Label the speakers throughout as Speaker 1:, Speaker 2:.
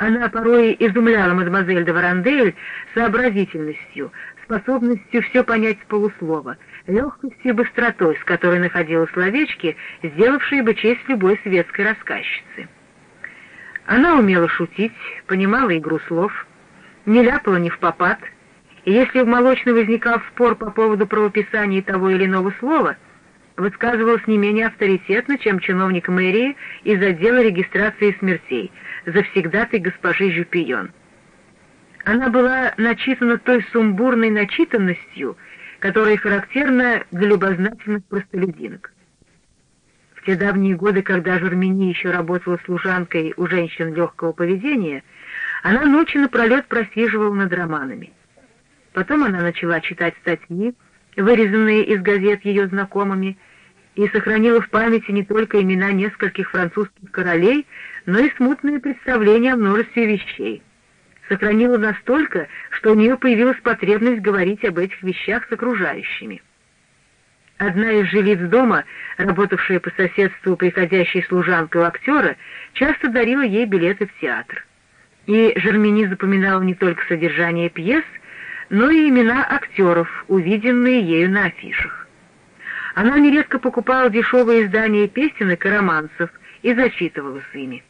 Speaker 1: Она порой изумляла мадемуазель де Варандель сообразительностью, способностью все понять с полуслова, легкостью и быстротой, с которой находила словечки, сделавшие бы честь любой светской рассказчицы. Она умела шутить, понимала игру слов, не ляпала ни в попад, и если в молочной возникал спор по поводу правописания того или иного слова, высказывалась не менее авторитетно, чем чиновник мэрии из отдела регистрации смертей, завсегдатой госпожи Жюпион. Она была начитана той сумбурной начитанностью, которая характерна для любознательных простолюдинок. В те давние годы, когда Жермени еще работала служанкой у женщин легкого поведения, она ночи напролет просиживала над романами. Потом она начала читать статьи, вырезанные из газет ее знакомыми, и сохранила в памяти не только имена нескольких французских королей, но и смутные представления о множестве вещей сохранила настолько, что у нее появилась потребность говорить об этих вещах с окружающими. Одна из жилиц дома, работавшая по соседству приходящей служанкой у актера, часто дарила ей билеты в театр. И Жермени запоминала не только содержание пьес, но и имена актеров, увиденные ею на афишах. Она нередко покупала дешевые издания песенок и романсов и зачитывалась ими.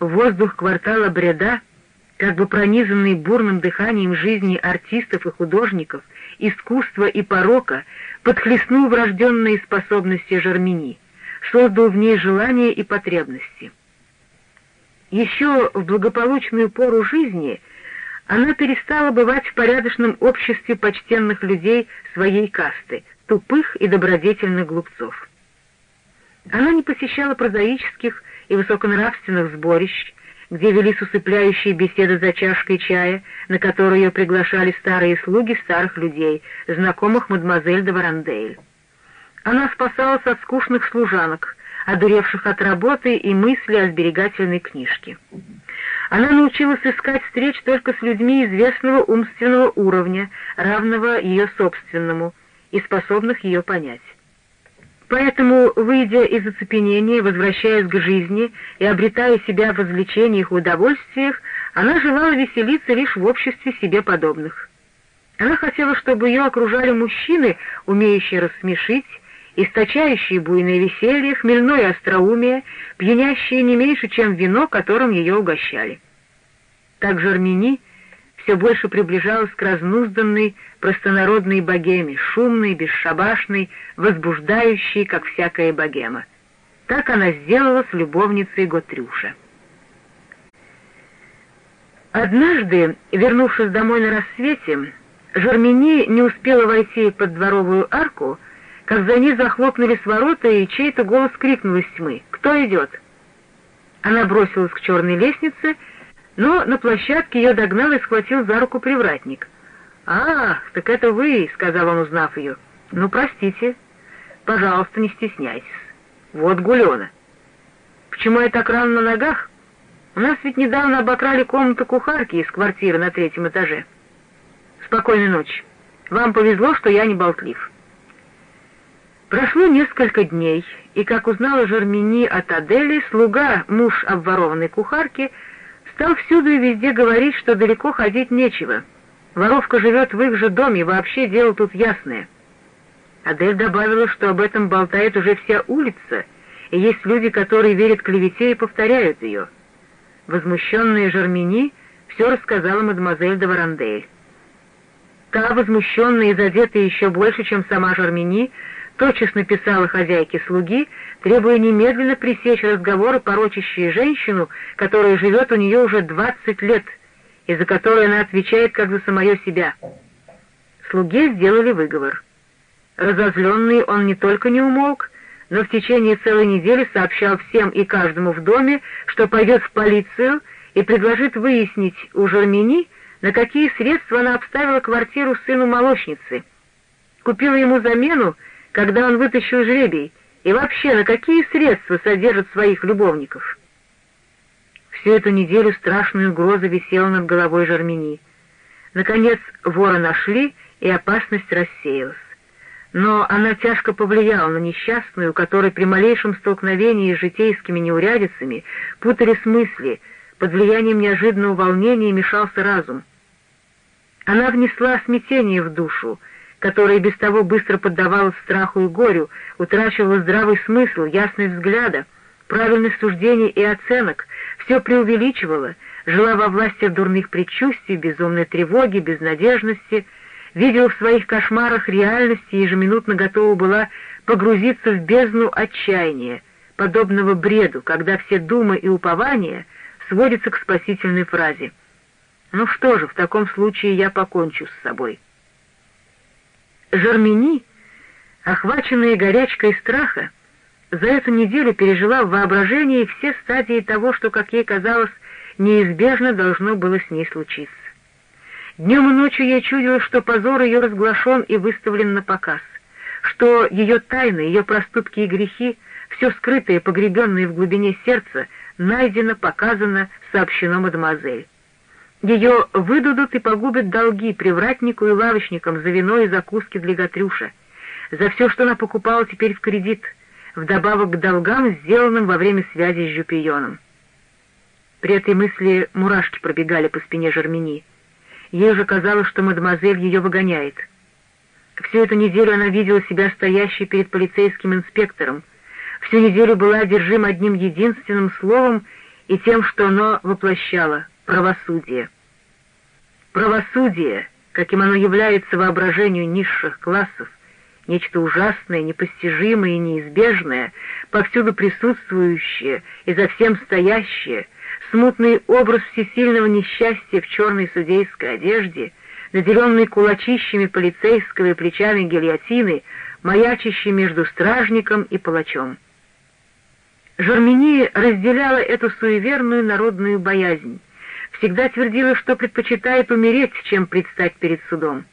Speaker 1: Воздух квартала Бреда — как бы пронизанный бурным дыханием жизни артистов и художников, искусства и порока, подхлестнул врожденные способности Жармини, создал в ней желания и потребности. Еще в благополучную пору жизни она перестала бывать в порядочном обществе почтенных людей своей касты, тупых и добродетельных глупцов. Она не посещала прозаических и высоконравственных сборищ, где велись усыпляющие беседы за чашкой чая, на которую ее приглашали старые слуги старых людей, знакомых мадемуазель де Варандейль. Она спасалась от скучных служанок, одуревших от работы и мысли о сберегательной книжке. Она научилась искать встреч только с людьми известного умственного уровня, равного ее собственному, и способных ее понять. Поэтому, выйдя из оцепенения, возвращаясь к жизни и обретая себя в развлечениях и удовольствиях, она желала веселиться лишь в обществе себе подобных. Она хотела, чтобы ее окружали мужчины, умеющие рассмешить, источающие буйное веселье, хмельное остроумие, пьянящие не меньше, чем вино, которым ее угощали. Так Жермени — все больше приближалась к разнузданной простонародной богеме, шумной, бесшабашной, возбуждающей, как всякая богема. Так она сделала с любовницей Готрюша. Однажды, вернувшись домой на рассвете, Жермени не успела войти под дворовую арку, как за ней захлопнулись ворота, и чей-то голос крикнул из тьмы «Кто идет?». Она бросилась к черной лестнице но на площадке ее догнал и схватил за руку привратник. «Ах, так это вы», — сказал он, узнав ее. «Ну, простите. Пожалуйста, не стесняйтесь. Вот Гулена». «Почему я так рано на ногах? У нас ведь недавно обокрали комнату кухарки из квартиры на третьем этаже. Спокойной ночи. Вам повезло, что я не болтлив». Прошло несколько дней, и, как узнала Жермени от Адели, слуга, муж обворованной кухарки, — Стал всюду и везде говорить, что далеко ходить нечего. Воровка живет в их же доме, вообще дело тут ясное. Адель добавила, что об этом болтает уже вся улица, и есть люди, которые верят клевете и повторяют ее. Возмущенная Жермени все рассказала мадемуазель де Варандель. Та, возмущенная и задетая еще больше, чем сама Жермени, тотчас написала хозяйке слуги, требуя немедленно пресечь разговоры, порочащие женщину, которая живет у нее уже двадцать лет, и за которую она отвечает как за самое себя. Слуге сделали выговор. Разозленный он не только не умолк, но в течение целой недели сообщал всем и каждому в доме, что пойдет в полицию и предложит выяснить у Жермени, на какие средства она обставила квартиру сыну молочницы. Купила ему замену, когда он вытащил жребий, и вообще на какие средства содержат своих любовников. Всю эту неделю страшная угроза висела над головой Жармини. Наконец вора нашли, и опасность рассеялась. Но она тяжко повлияла на несчастную, которой при малейшем столкновении с житейскими неурядицами путались мысли, под влиянием неожиданного волнения мешался разум. Она внесла смятение в душу, которая без того быстро поддавалась страху и горю, утрачивала здравый смысл, ясность взгляда, правильность суждений и оценок, все преувеличивала, жила во власти дурных предчувствий, безумной тревоги, безнадежности, видела в своих кошмарах реальности и ежеминутно готова была погрузиться в бездну отчаяния, подобного бреду, когда все думы и упования сводятся к спасительной фразе «Ну что же, в таком случае я покончу с собой». Жармини, охваченная горячкой страха, за эту неделю пережила в воображении все стадии того, что, как ей казалось, неизбежно должно было с ней случиться. Днем и ночью ей чудилось, что позор ее разглашен и выставлен на показ, что ее тайны, ее проступки и грехи, все скрытое, погребенное в глубине сердца, найдено, показано, сообщено мадемуазель. Ее выдадут и погубят долги привратнику и лавочникам за вино и закуски для Гатрюша, за все, что она покупала теперь в кредит, вдобавок к долгам, сделанным во время связи с Жупионом. При этой мысли мурашки пробегали по спине Жермени. Ей уже казалось, что мадемуазель ее выгоняет. Всю эту неделю она видела себя стоящей перед полицейским инспектором. Всю неделю была одержима одним единственным словом и тем, что оно воплощало — правосудие. Правосудие, каким оно является воображению низших классов, нечто ужасное, непостижимое и неизбежное, повсюду присутствующее и за всем стоящее — смутный образ всесильного несчастья в черной судейской одежде, наделенный кулачищами полицейского и плечами гильотины, маячащий между стражником и палачом. Жармини разделяла эту суеверную народную боязнь, всегда твердила, что предпочитает умереть, чем предстать перед судом.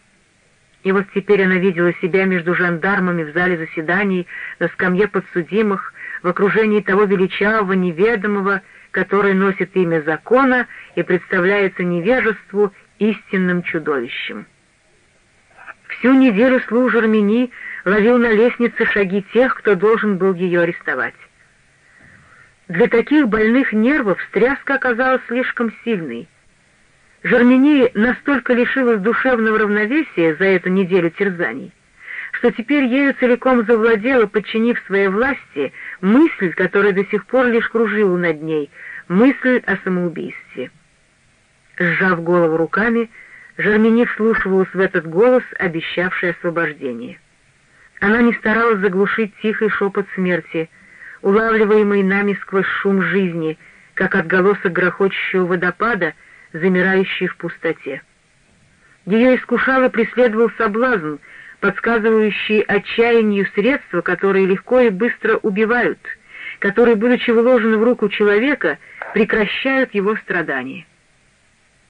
Speaker 1: И вот теперь она видела себя между жандармами в зале заседаний, на скамье подсудимых, в окружении того величавого, неведомого, который носит имя закона и представляется невежеству истинным чудовищем. Всю неделю служ Армени ловил на лестнице шаги тех, кто должен был ее арестовать. Для таких больных нервов стряска оказалась слишком сильной. Жермени настолько лишилась душевного равновесия за эту неделю терзаний, что теперь ею целиком завладела, подчинив своей власти, мысль, которая до сих пор лишь кружила над ней, мысль о самоубийстве. Сжав голову руками, Жермени вслушивалась в этот голос, обещавший освобождение. Она не старалась заглушить тихий шепот смерти, улавливаемый нами сквозь шум жизни, как отголосок грохочущего водопада, замирающий в пустоте. Ее искушало преследовал соблазн — подсказывающий отчаянию средства, которые легко и быстро убивают, которые, будучи вложены в руку человека, прекращают его страдания.